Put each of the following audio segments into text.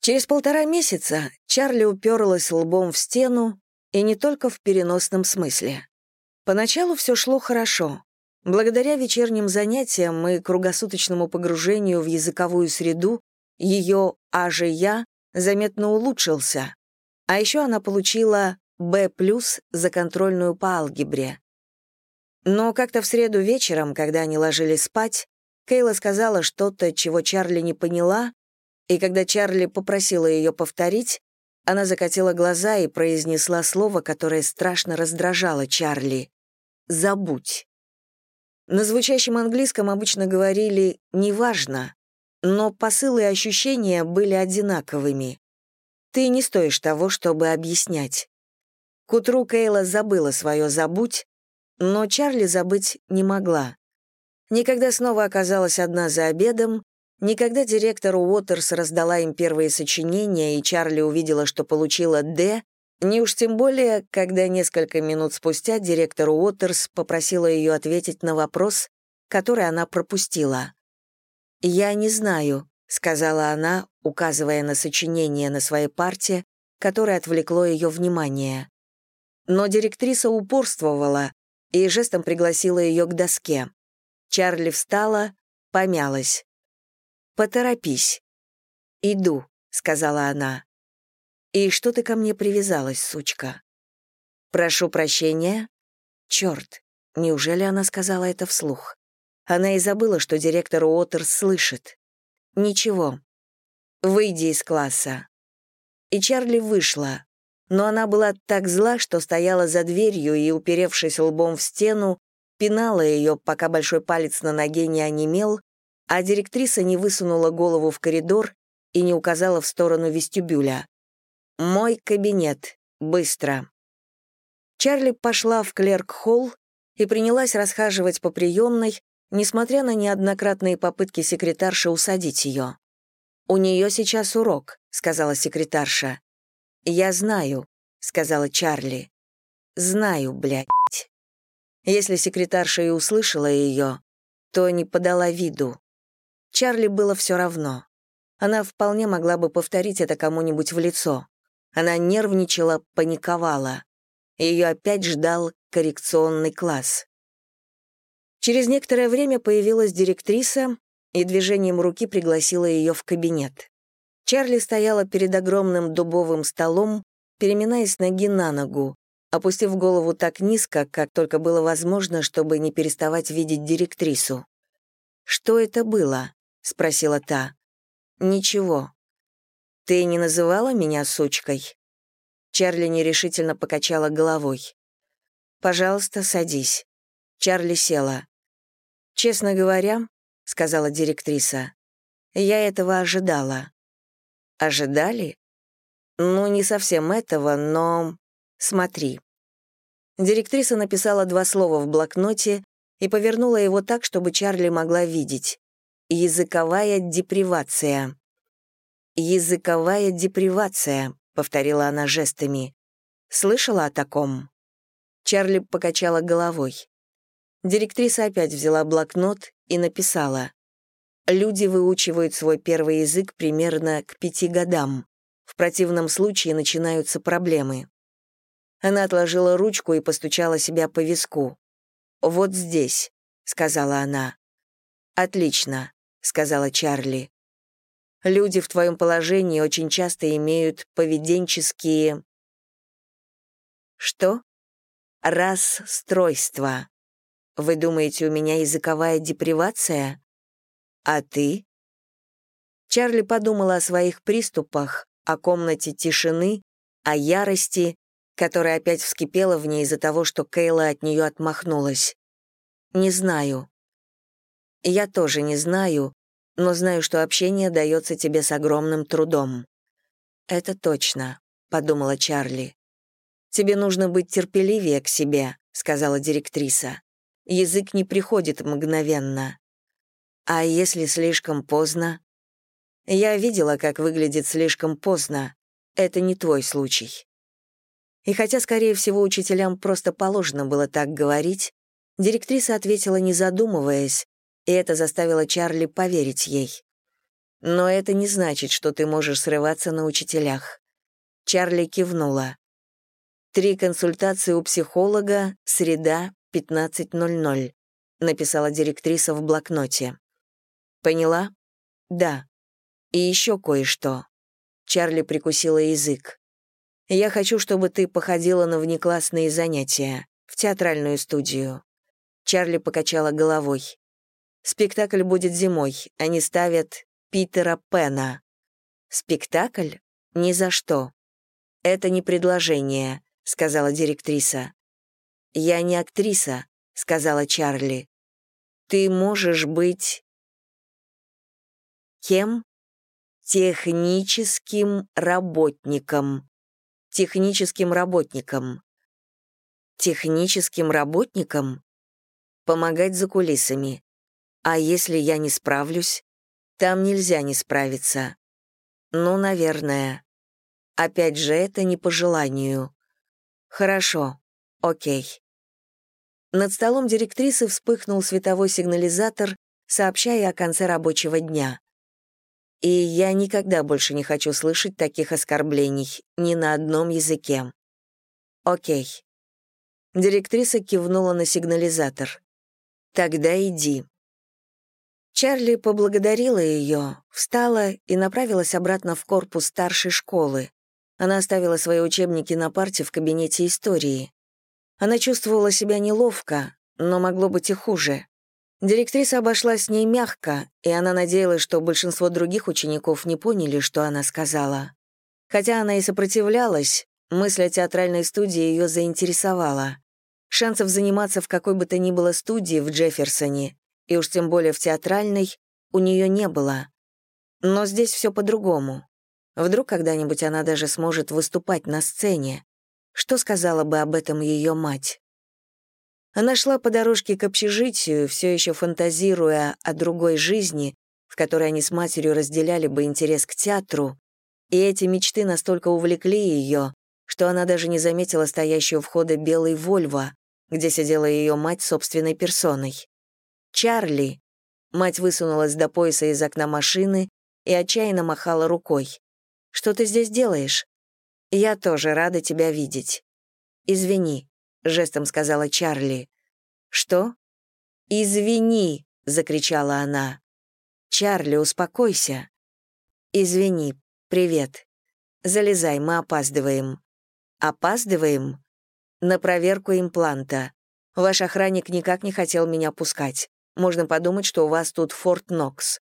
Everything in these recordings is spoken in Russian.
Через полтора месяца Чарли уперлась лбом в стену, и не только в переносном смысле. Поначалу все шло хорошо. Благодаря вечерним занятиям и кругосуточному погружению в языковую среду ее «а же я» заметно улучшился. А еще она получила «Б+» за контрольную по алгебре. Но как-то в среду вечером, когда они ложились спать, Кейла сказала что-то, чего Чарли не поняла, и когда Чарли попросила ее повторить, она закатила глаза и произнесла слово, которое страшно раздражало Чарли. «Забудь». На звучащем английском обычно говорили «неважно», но посылы и ощущения были одинаковыми. Ты не стоишь того, чтобы объяснять. К утру Кейла забыла свое «забудь», но Чарли забыть не могла. Никогда снова оказалась одна за обедом, никогда директор Уотерс раздала им первые сочинения, и Чарли увидела, что получила «Д», не уж тем более, когда несколько минут спустя директор Уотерс попросила ее ответить на вопрос, который она пропустила. «Я не знаю», — сказала она, указывая на сочинение на своей парте, которое отвлекло ее внимание. Но директриса упорствовала и жестом пригласила ее к доске. Чарли встала, помялась. «Поторопись». «Иду», — сказала она. «И что ты ко мне привязалась, сучка?» «Прошу прощения». «Черт, неужели она сказала это вслух?» Она и забыла, что директор Уотерс слышит. «Ничего. Выйди из класса». И Чарли вышла, но она была так зла, что стояла за дверью и, уперевшись лбом в стену, пинала ее, пока большой палец на ноге не онемел, а директриса не высунула голову в коридор и не указала в сторону вестибюля. «Мой кабинет. Быстро». Чарли пошла в клерк-холл и принялась расхаживать по приемной, несмотря на неоднократные попытки секретарши усадить ее. «У нее сейчас урок», — сказала секретарша. «Я знаю», — сказала Чарли. «Знаю, блядь». Если секретарша и услышала ее, то не подала виду. Чарли было все равно. Она вполне могла бы повторить это кому-нибудь в лицо. Она нервничала, паниковала. Ее опять ждал коррекционный класс. Через некоторое время появилась директриса и движением руки пригласила ее в кабинет. Чарли стояла перед огромным дубовым столом, переминаясь ноги на ногу, опустив голову так низко, как только было возможно, чтобы не переставать видеть директрису. «Что это было?» — спросила та. «Ничего. Ты не называла меня сучкой?» Чарли нерешительно покачала головой. «Пожалуйста, садись». Чарли села. «Честно говоря», — сказала директриса, — «я этого ожидала». «Ожидали?» «Ну, не совсем этого, но...» «Смотри». Директриса написала два слова в блокноте и повернула его так, чтобы Чарли могла видеть. «Языковая депривация». «Языковая депривация», — повторила она жестами. «Слышала о таком?» Чарли покачала головой. Директриса опять взяла блокнот и написала. «Люди выучивают свой первый язык примерно к пяти годам. В противном случае начинаются проблемы». Она отложила ручку и постучала себя по виску. «Вот здесь», — сказала она. «Отлично», — сказала Чарли. «Люди в твоем положении очень часто имеют поведенческие...» «Что?» «Расстройства», вы думаете, у меня языковая депривация? А ты? Чарли подумала о своих приступах, о комнате тишины, о ярости, которая опять вскипела в ней из-за того, что Кейла от нее отмахнулась. «Не знаю». «Я тоже не знаю, но знаю, что общение дается тебе с огромным трудом». «Это точно», — подумала Чарли. «Тебе нужно быть терпеливее к себе», — сказала директриса. Язык не приходит мгновенно. А если слишком поздно? Я видела, как выглядит слишком поздно. Это не твой случай. И хотя, скорее всего, учителям просто положено было так говорить, директриса ответила, не задумываясь, и это заставило Чарли поверить ей. Но это не значит, что ты можешь срываться на учителях. Чарли кивнула. Три консультации у психолога, среда, 15.00, написала директриса в блокноте. Поняла? Да. И еще кое-что. Чарли прикусила язык. Я хочу, чтобы ты походила на внеклассные занятия, в театральную студию. Чарли покачала головой. Спектакль будет зимой. Они ставят Питера Пена. Спектакль? Ни за что. Это не предложение, сказала директриса. Я не актриса, сказала Чарли. Ты можешь быть кем? Техническим работником техническим работником. Техническим работником? Помогать за кулисами. А если я не справлюсь? Там нельзя не справиться. Ну, наверное. Опять же, это не по желанию. Хорошо. Окей. Над столом директрисы вспыхнул световой сигнализатор, сообщая о конце рабочего дня. И я никогда больше не хочу слышать таких оскорблений ни на одном языке. Окей. Директриса кивнула на сигнализатор. Тогда иди. Чарли поблагодарила ее, встала и направилась обратно в корпус старшей школы. Она оставила свои учебники на парте в кабинете истории. Она чувствовала себя неловко, но могло быть и хуже. Директриса обошлась с ней мягко, и она надеялась, что большинство других учеников не поняли, что она сказала. Хотя она и сопротивлялась, мысль о театральной студии ее заинтересовала. Шансов заниматься в какой бы то ни было студии в Джефферсоне, и уж тем более в театральной, у нее не было. Но здесь все по-другому. Вдруг когда-нибудь она даже сможет выступать на сцене. Что сказала бы об этом ее мать? Она шла по дорожке к общежитию, все еще фантазируя о другой жизни, в которой они с матерью разделяли бы интерес к театру, и эти мечты настолько увлекли ее, что она даже не заметила стоящую у входа белый Вольво, где сидела ее мать собственной персоной. «Чарли!» Мать высунулась до пояса из окна машины и отчаянно махала рукой. «Что ты здесь делаешь?» «Я тоже рада тебя видеть». «Извини», — жестом сказала Чарли. «Что?» «Извини!» — закричала она. «Чарли, успокойся». «Извини. Привет. Залезай, мы опаздываем». «Опаздываем?» «На проверку импланта. Ваш охранник никак не хотел меня пускать. Можно подумать, что у вас тут Форт Нокс.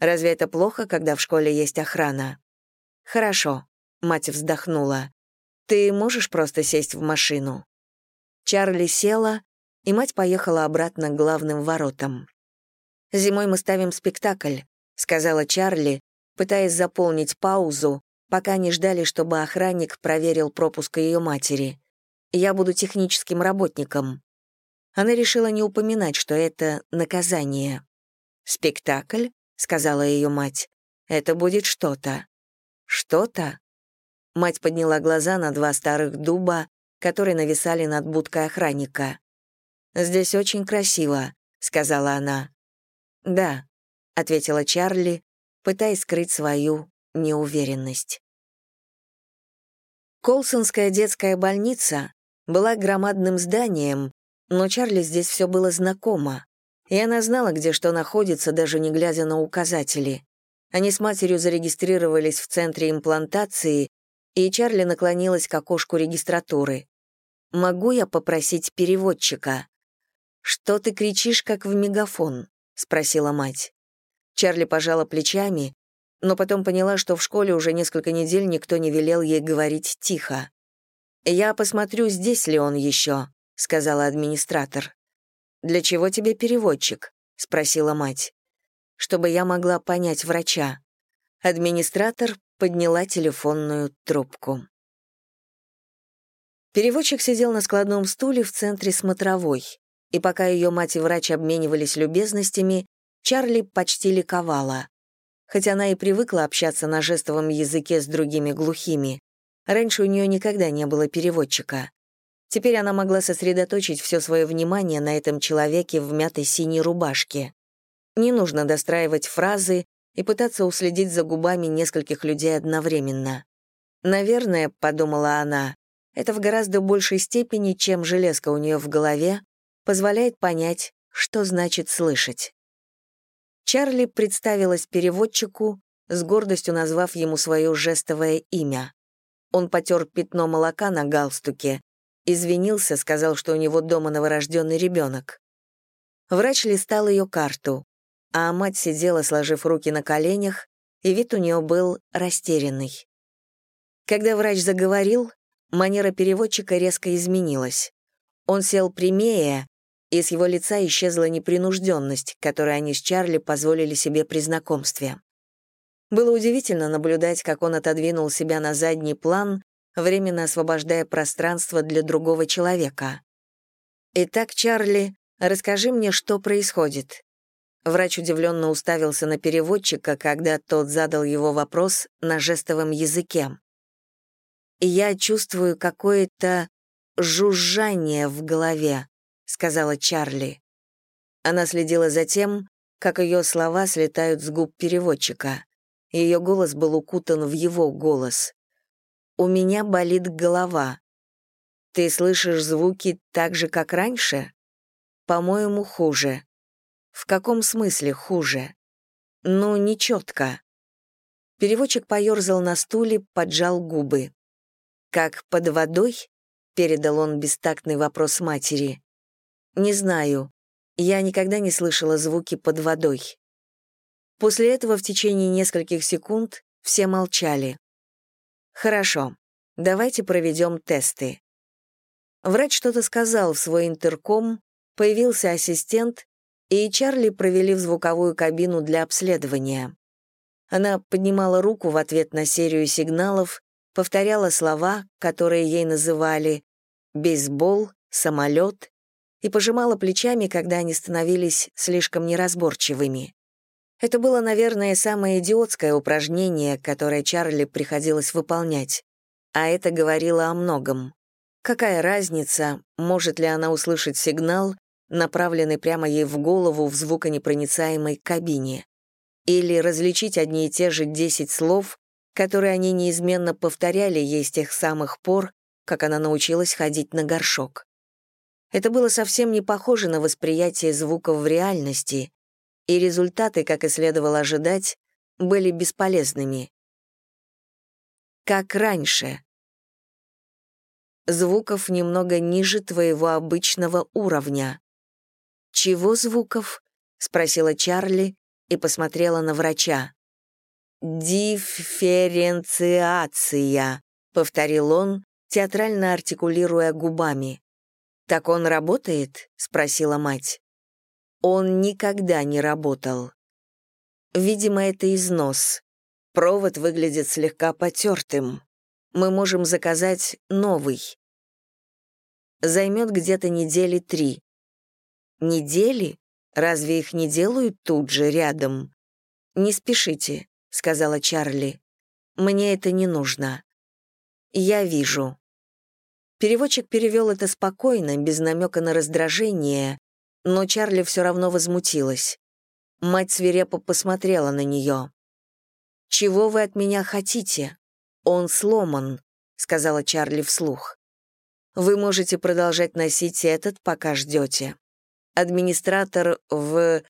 Разве это плохо, когда в школе есть охрана?» «Хорошо», — мать вздохнула. «Ты можешь просто сесть в машину?» Чарли села, и мать поехала обратно к главным воротам. «Зимой мы ставим спектакль», — сказала Чарли, пытаясь заполнить паузу, пока не ждали, чтобы охранник проверил пропуск ее матери. «Я буду техническим работником». Она решила не упоминать, что это наказание. «Спектакль?» — сказала ее мать. «Это будет что-то». «Что-то?» Мать подняла глаза на два старых дуба, которые нависали над будкой охранника. «Здесь очень красиво», — сказала она. «Да», — ответила Чарли, пытаясь скрыть свою неуверенность. Колсонская детская больница была громадным зданием, но Чарли здесь все было знакомо, и она знала, где что находится, даже не глядя на указатели. Они с матерью зарегистрировались в центре имплантации, и Чарли наклонилась к окошку регистратуры. «Могу я попросить переводчика?» «Что ты кричишь, как в мегафон?» — спросила мать. Чарли пожала плечами, но потом поняла, что в школе уже несколько недель никто не велел ей говорить тихо. «Я посмотрю, здесь ли он еще», — сказала администратор. «Для чего тебе переводчик?» — спросила мать. «Чтобы я могла понять врача». Администратор подняла телефонную трубку. Переводчик сидел на складном стуле в центре смотровой, и пока ее мать и врач обменивались любезностями, Чарли почти ликовала. Хотя она и привыкла общаться на жестовом языке с другими глухими, раньше у нее никогда не было переводчика. Теперь она могла сосредоточить все свое внимание на этом человеке в мятой синей рубашке. Не нужно достраивать фразы, и пытаться уследить за губами нескольких людей одновременно. «Наверное», — подумала она, — «это в гораздо большей степени, чем железка у нее в голове, позволяет понять, что значит слышать». Чарли представилась переводчику, с гордостью назвав ему свое жестовое имя. Он потер пятно молока на галстуке, извинился, сказал, что у него дома новорожденный ребенок. Врач листал ее карту, а мать сидела, сложив руки на коленях, и вид у нее был растерянный. Когда врач заговорил, манера переводчика резко изменилась. Он сел прямее, и с его лица исчезла непринужденность, которую они с Чарли позволили себе при знакомстве. Было удивительно наблюдать, как он отодвинул себя на задний план, временно освобождая пространство для другого человека. «Итак, Чарли, расскажи мне, что происходит». Врач удивленно уставился на переводчика, когда тот задал его вопрос на жестовом языке я чувствую какое-то жужжание в голове», — сказала Чарли. Она следила за тем, как ее слова слетают с губ переводчика. Ее голос был укутан в его голос. «У меня болит голова. Ты слышишь звуки так же, как раньше? По-моему, хуже. В каком смысле хуже? Ну, нечетко». Переводчик поерзал на стуле, поджал губы. «Как под водой?» — передал он бестактный вопрос матери. «Не знаю. Я никогда не слышала звуки под водой». После этого в течение нескольких секунд все молчали. «Хорошо, давайте проведем тесты». Врач что-то сказал в свой интерком, появился ассистент, и Чарли провели в звуковую кабину для обследования. Она поднимала руку в ответ на серию сигналов, повторяла слова, которые ей называли «бейсбол», «самолет» и пожимала плечами, когда они становились слишком неразборчивыми. Это было, наверное, самое идиотское упражнение, которое Чарли приходилось выполнять. А это говорило о многом. Какая разница, может ли она услышать сигнал, направленный прямо ей в голову в звуконепроницаемой кабине? Или различить одни и те же десять слов, которые они неизменно повторяли ей с тех самых пор, как она научилась ходить на горшок. Это было совсем не похоже на восприятие звуков в реальности, и результаты, как и следовало ожидать, были бесполезными. Как раньше. Звуков немного ниже твоего обычного уровня. «Чего звуков?» — спросила Чарли и посмотрела на врача. «Дифференциация», — повторил он, театрально артикулируя губами. «Так он работает?» — спросила мать. Он никогда не работал. Видимо, это износ. Провод выглядит слегка потертым. Мы можем заказать новый. Займет где-то недели три. Недели? Разве их не делают тут же, рядом? Не спешите сказала Чарли. «Мне это не нужно». «Я вижу». Переводчик перевел это спокойно, без намека на раздражение, но Чарли все равно возмутилась. Мать свирепо посмотрела на нее. «Чего вы от меня хотите? Он сломан», — сказала Чарли вслух. «Вы можете продолжать носить этот, пока ждете. Администратор в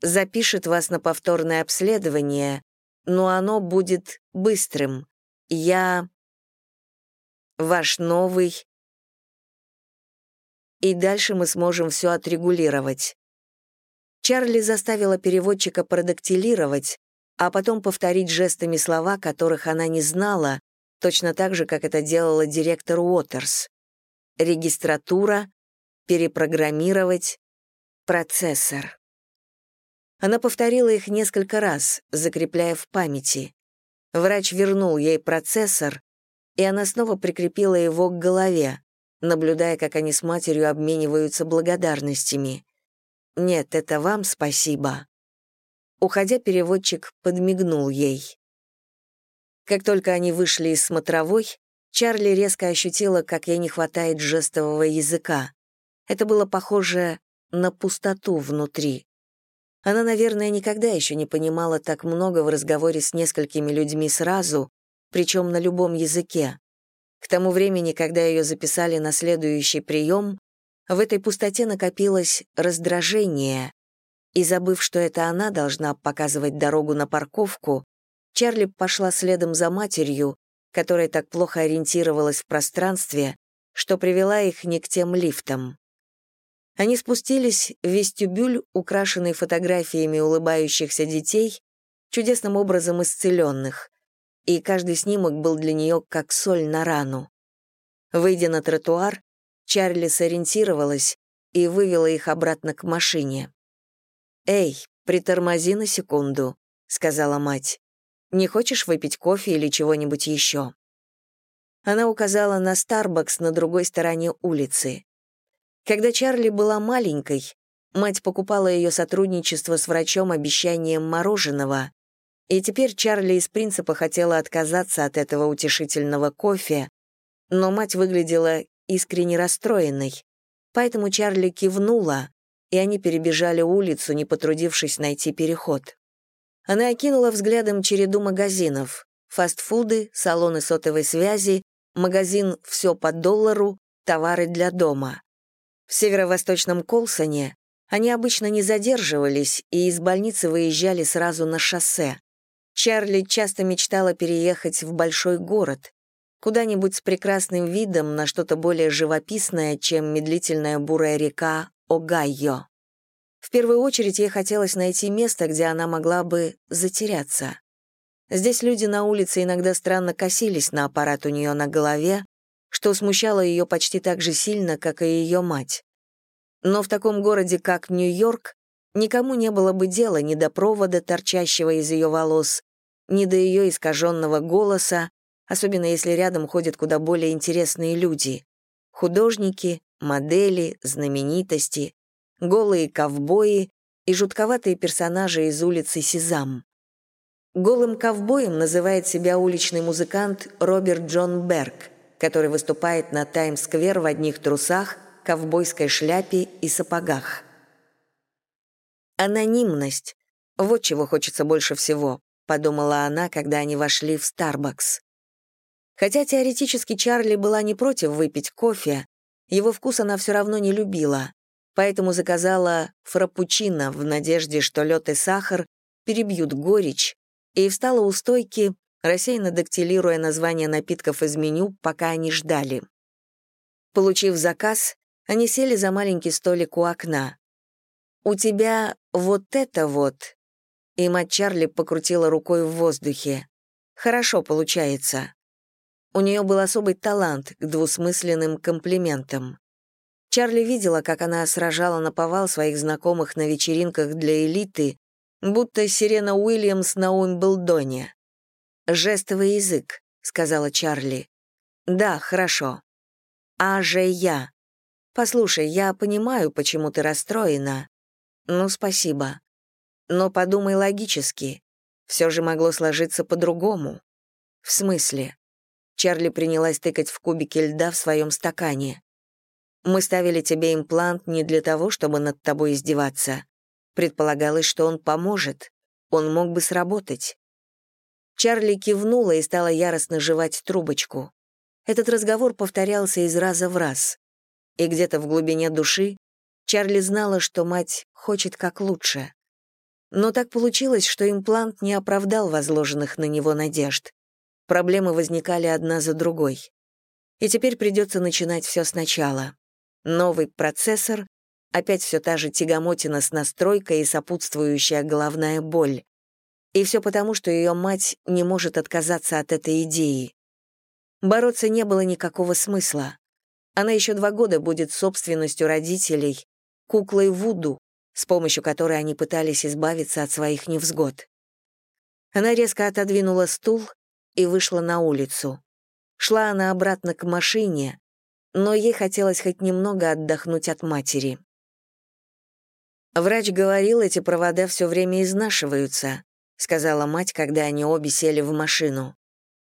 запишет вас на повторное обследование, но оно будет быстрым. Я ваш новый. И дальше мы сможем все отрегулировать. Чарли заставила переводчика продактилировать, а потом повторить жестами слова, которых она не знала, точно так же, как это делала директор Уотерс. Регистратура, перепрограммировать, процессор. Она повторила их несколько раз, закрепляя в памяти. Врач вернул ей процессор, и она снова прикрепила его к голове, наблюдая, как они с матерью обмениваются благодарностями. «Нет, это вам спасибо». Уходя, переводчик подмигнул ей. Как только они вышли из смотровой, Чарли резко ощутила, как ей не хватает жестового языка. Это было похоже на пустоту внутри. Она, наверное, никогда еще не понимала так много в разговоре с несколькими людьми сразу, причем на любом языке. К тому времени, когда ее записали на следующий прием, в этой пустоте накопилось раздражение, и, забыв, что это она должна показывать дорогу на парковку, Чарли пошла следом за матерью, которая так плохо ориентировалась в пространстве, что привела их не к тем лифтам. Они спустились в вестибюль, украшенный фотографиями улыбающихся детей, чудесным образом исцеленных, и каждый снимок был для нее как соль на рану. Выйдя на тротуар, Чарли сориентировалась и вывела их обратно к машине. «Эй, притормози на секунду», — сказала мать. «Не хочешь выпить кофе или чего-нибудь еще?» Она указала на Старбакс на другой стороне улицы. Когда Чарли была маленькой, мать покупала ее сотрудничество с врачом обещанием мороженого, и теперь Чарли из принципа хотела отказаться от этого утешительного кофе, но мать выглядела искренне расстроенной, поэтому Чарли кивнула, и они перебежали улицу, не потрудившись найти переход. Она окинула взглядом череду магазинов, фастфуды, салоны сотовой связи, магазин «Все по доллару», товары для дома. В северо-восточном Колсоне они обычно не задерживались и из больницы выезжали сразу на шоссе. Чарли часто мечтала переехать в большой город, куда-нибудь с прекрасным видом на что-то более живописное, чем медлительная бурая река Огайо. В первую очередь ей хотелось найти место, где она могла бы затеряться. Здесь люди на улице иногда странно косились на аппарат у нее на голове, что смущало ее почти так же сильно, как и ее мать. Но в таком городе, как Нью-Йорк, никому не было бы дела ни до провода, торчащего из ее волос, ни до ее искаженного голоса, особенно если рядом ходят куда более интересные люди — художники, модели, знаменитости, голые ковбои и жутковатые персонажи из улицы Сезам. Голым ковбоем называет себя уличный музыкант Роберт Джон Берг, который выступает на Таймс-сквер в одних трусах, ковбойской шляпе и сапогах. Анонимность — вот чего хочется больше всего, подумала она, когда они вошли в Starbucks. Хотя теоретически Чарли была не против выпить кофе, его вкус она все равно не любила, поэтому заказала фраппучино в надежде, что лед и сахар перебьют горечь, и встала у стойки, рассеянно дактилируя названия напитков из меню, пока они ждали. Получив заказ, они сели за маленький столик у окна. «У тебя вот это вот...» И мать Чарли покрутила рукой в воздухе. «Хорошо получается». У нее был особый талант к двусмысленным комплиментам. Чарли видела, как она сражала на повал своих знакомых на вечеринках для элиты, будто Сирена Уильямс на Уимблдоне. «Жестовый язык», — сказала Чарли. «Да, хорошо. А же я. Послушай, я понимаю, почему ты расстроена. Ну, спасибо. Но подумай логически. Все же могло сложиться по-другому. В смысле?» Чарли принялась тыкать в кубики льда в своем стакане. «Мы ставили тебе имплант не для того, чтобы над тобой издеваться. Предполагалось, что он поможет. Он мог бы сработать. Чарли кивнула и стала яростно жевать трубочку. Этот разговор повторялся из раза в раз. И где-то в глубине души Чарли знала, что мать хочет как лучше. Но так получилось, что имплант не оправдал возложенных на него надежд. Проблемы возникали одна за другой. И теперь придется начинать все сначала. Новый процессор, Опять все та же тягомотина с настройкой и сопутствующая головная боль. И все потому, что ее мать не может отказаться от этой идеи. Бороться не было никакого смысла. Она еще два года будет собственностью родителей, куклой Вуду, с помощью которой они пытались избавиться от своих невзгод. Она резко отодвинула стул и вышла на улицу. Шла она обратно к машине, но ей хотелось хоть немного отдохнуть от матери. «Врач говорил, эти провода все время изнашиваются», сказала мать, когда они обе сели в машину.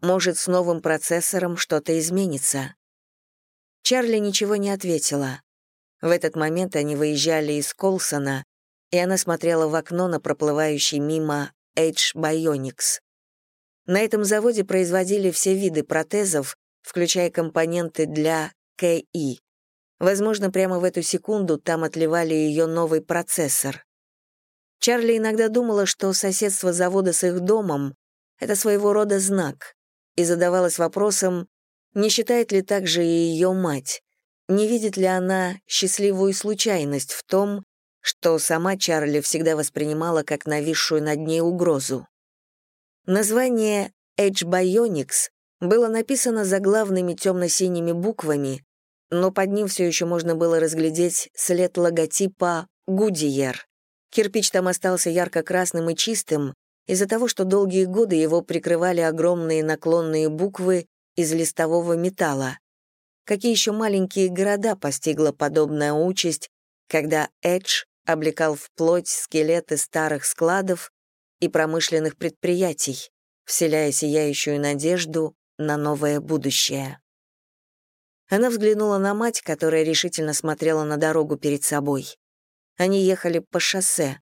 «Может, с новым процессором что-то изменится». Чарли ничего не ответила. В этот момент они выезжали из Колсона, и она смотрела в окно на проплывающий мимо H Bionics. На этом заводе производили все виды протезов, включая компоненты для КИ. Возможно, прямо в эту секунду там отливали ее новый процессор. Чарли иногда думала, что соседство завода с их домом — это своего рода знак, и задавалась вопросом, не считает ли также и ее мать, не видит ли она счастливую случайность в том, что сама Чарли всегда воспринимала как нависшую над ней угрозу. Название Edge Bionics было написано заглавными темно-синими буквами, но под ним все еще можно было разглядеть след логотипа Goodyear. Кирпич там остался ярко-красным и чистым из-за того, что долгие годы его прикрывали огромные наклонные буквы из листового металла. Какие еще маленькие города постигла подобная участь, когда Эдж облекал вплоть скелеты старых складов и промышленных предприятий, вселяя сияющую надежду на новое будущее. Она взглянула на мать, которая решительно смотрела на дорогу перед собой. Они ехали по шоссе.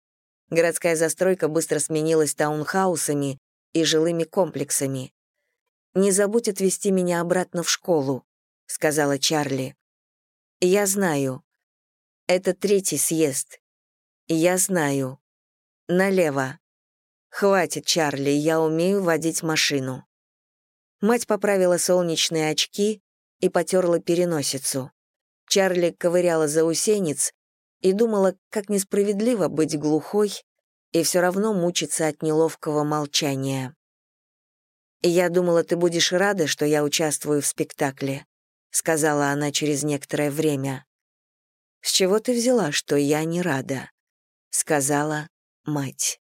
Городская застройка быстро сменилась таунхаусами и жилыми комплексами. «Не забудь отвезти меня обратно в школу», — сказала Чарли. «Я знаю. Это третий съезд. Я знаю. Налево. «Хватит, Чарли, я умею водить машину». Мать поправила солнечные очки и потерла переносицу. Чарли ковыряла заусенец и думала, как несправедливо быть глухой и все равно мучиться от неловкого молчания. «Я думала, ты будешь рада, что я участвую в спектакле», — сказала она через некоторое время. «С чего ты взяла, что я не рада?» — сказала мать.